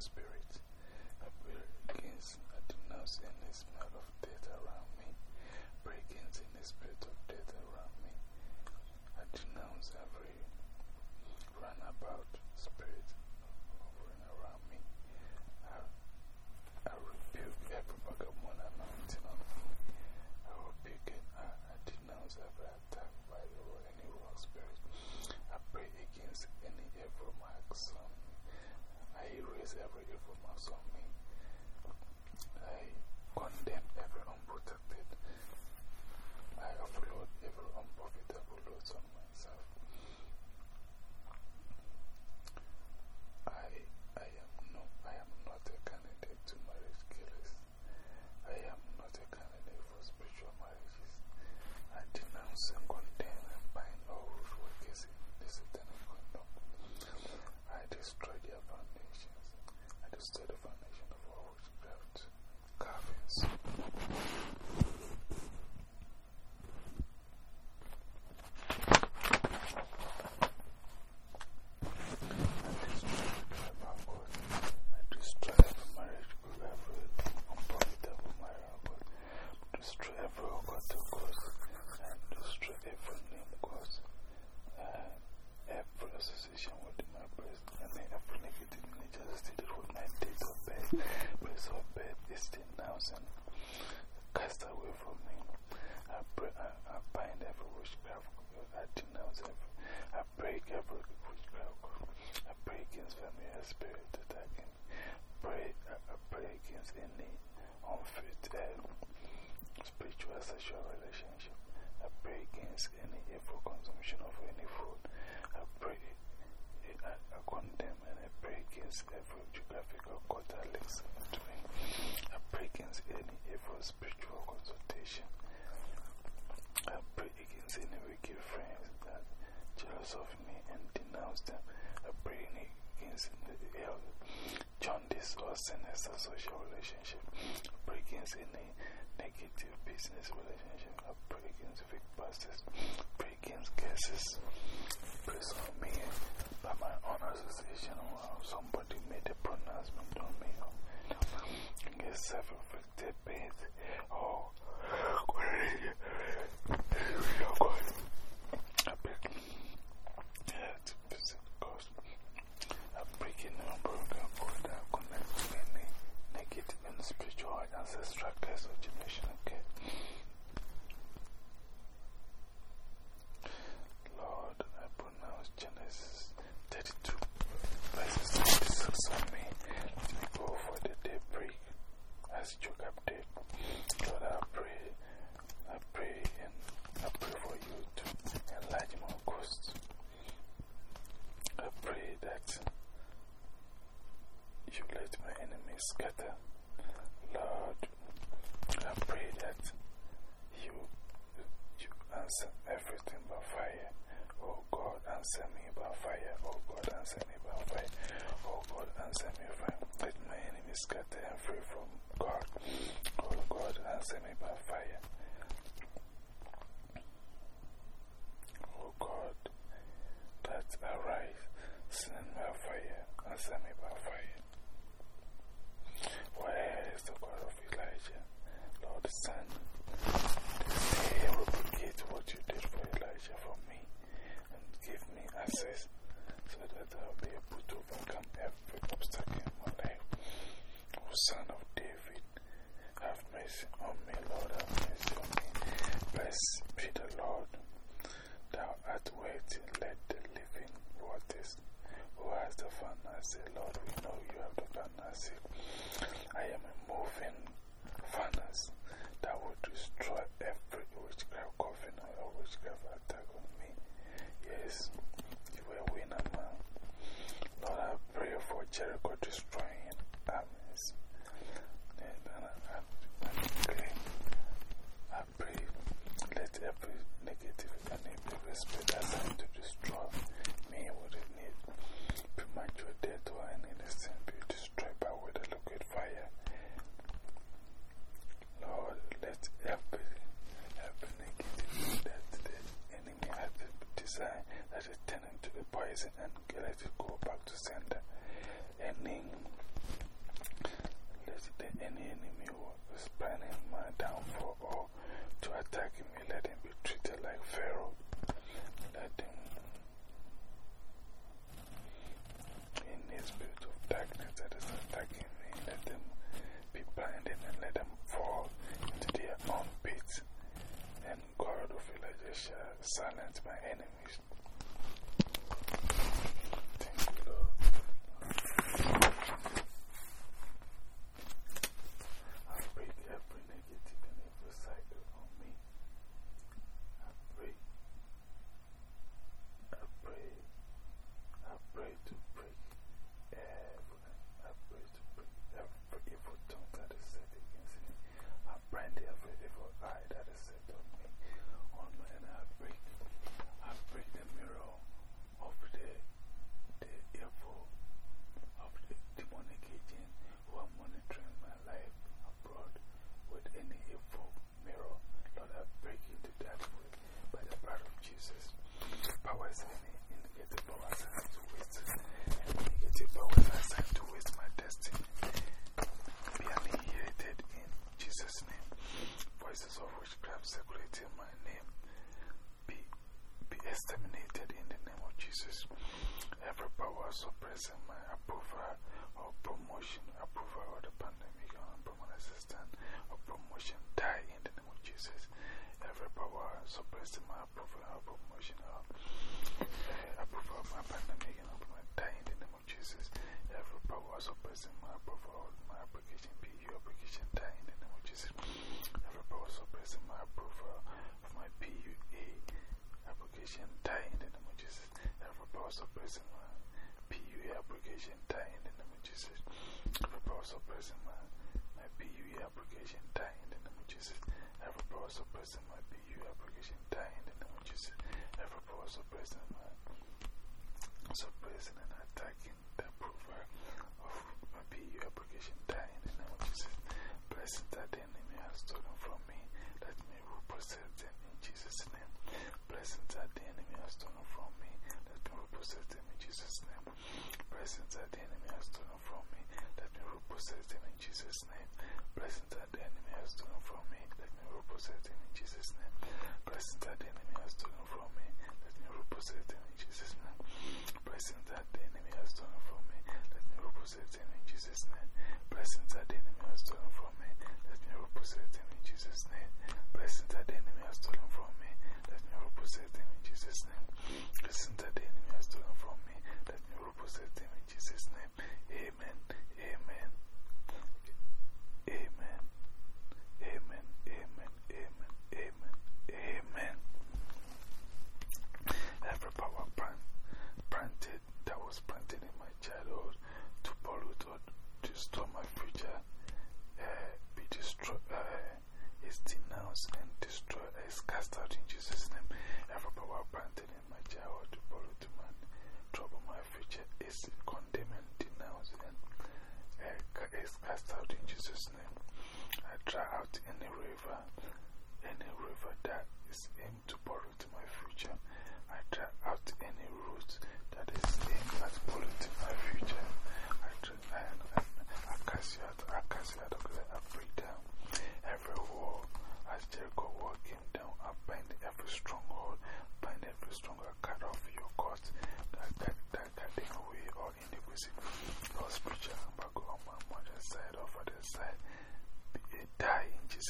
spirit. I pray against. I denounce any smell of death around me. Breakings in the spirit of death around me. I denounce every runabout spirit hovering around me. I, I rebuke every vagabond anointing on me. I rebuke and I, I denounce every attack by the, any wrong spirit. I pray against any evil marks I erase every evil marks on me. I condemn every unprotected. I offload every unprofitable loads on myself. I, I am no, I am not a candidate to marriage killers. I am not a candidate for spiritual marriages. I denounce and condemn and bind all rude workers in the satanic kingdom. I destroy their foundations. I destroy the foundation of all witchcraft carvings. I destroy every marriage group, every unprofitable marriage group, destroy every occultic cause, and destroy every name cause, and every association with my place, and every negative nature stated with my date of birth, place of birth is denounced and cast away from me. I, pray, I, I bind every witchcraft, I denounce every, I break every witchcraft, I pray against familiar spirit attacking, pray, I, I pray against any unfit uh, spiritual sexual relationship. I pray against any evil consumption of any food. I pray, I, I condemn and I pray against every geographical quarter links me. I pray against any evil spiritual consultation. I pray against any wicked friends that jealous of me and denounce them. I pray against the health, jaundice or sinister social relationship. I pray against any negative business relationship. Pray against fake pray against curses. Praise on me by my own association. Somebody made a pronouncement on me. Against self-inflicted pain. Oh, I break health, physical cause. I break any unbroken code that connect to any negative spiritual ancestral poison and let it go back to sender. Any, let the any enemy who is planning application tie in the name of Jesus. Every power person. my PUE application tie in the name of Jesus. Every power person. my, my PUE application tie in the name of Jesus. Every power person. my PUE application tie in the name of Jesus. Every power person. my suppressing and attacking the approver of my PUE application tie in the name of Jesus. Blessed that then. possess them in Jesus' name. Blessings that the enemy has stolen from me, let me repossess them in Jesus' name. Blessings that the enemy has stolen from me, let me repossess them in Jesus' name. Blessings that the enemy has stolen from me, let me repossess them in Jesus' name. Blessings that the enemy has stolen from me, let me repossess them in Jesus' name. Blessings that the enemy has stolen from me, let me repossess them in Jesus' name. Blessings that the enemy has stolen from me, let me repossess them in Jesus' name.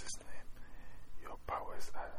Jesus' name. Your powers are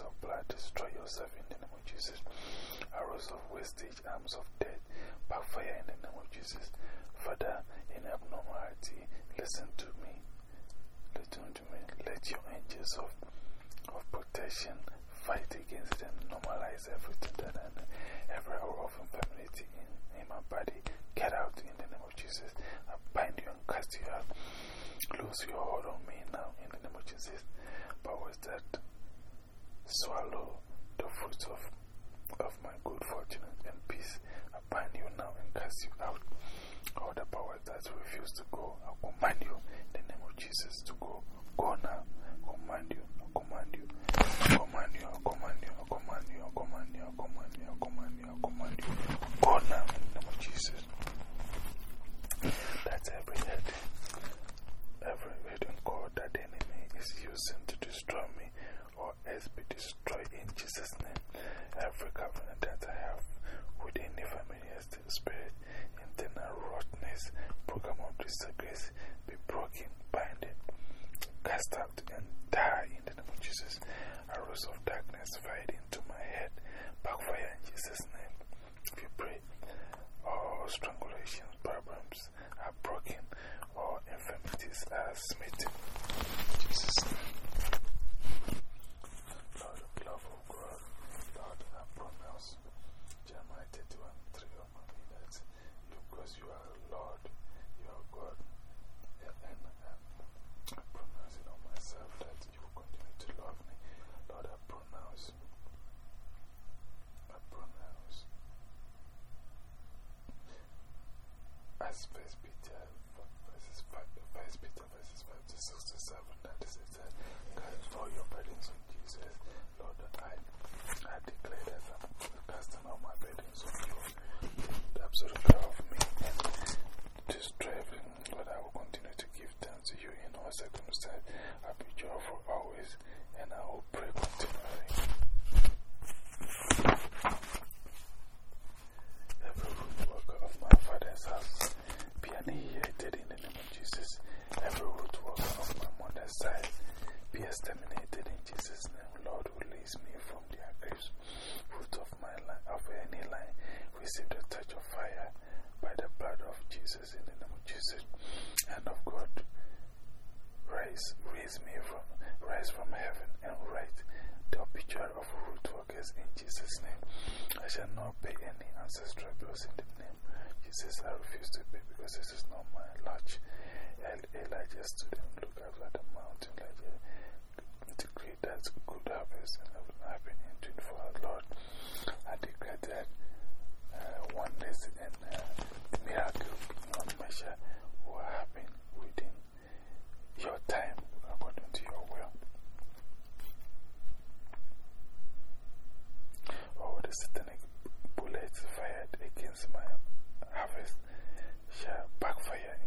arrows of blood, destroy yourself in the name of Jesus. Arrows of wastage, arms of death, backfire in the name of Jesus. Father, in abnormality, listen to me. Listen to me. Let your angels of, of protection fight against them, normalize everything. circumstance. I be joyful always. prayers in Jesus' name. I shall not pay any ancestral bills in the name Jesus. I refuse to pay because this is not my lodge. And Elijah stood and looked look at the mountain like decreed that good harvest and happen in 24 hours, Lord. I declare that uh, oneness and uh, miracle, measure, will happen within your time. satanic bullets fired against my harvest shall backfire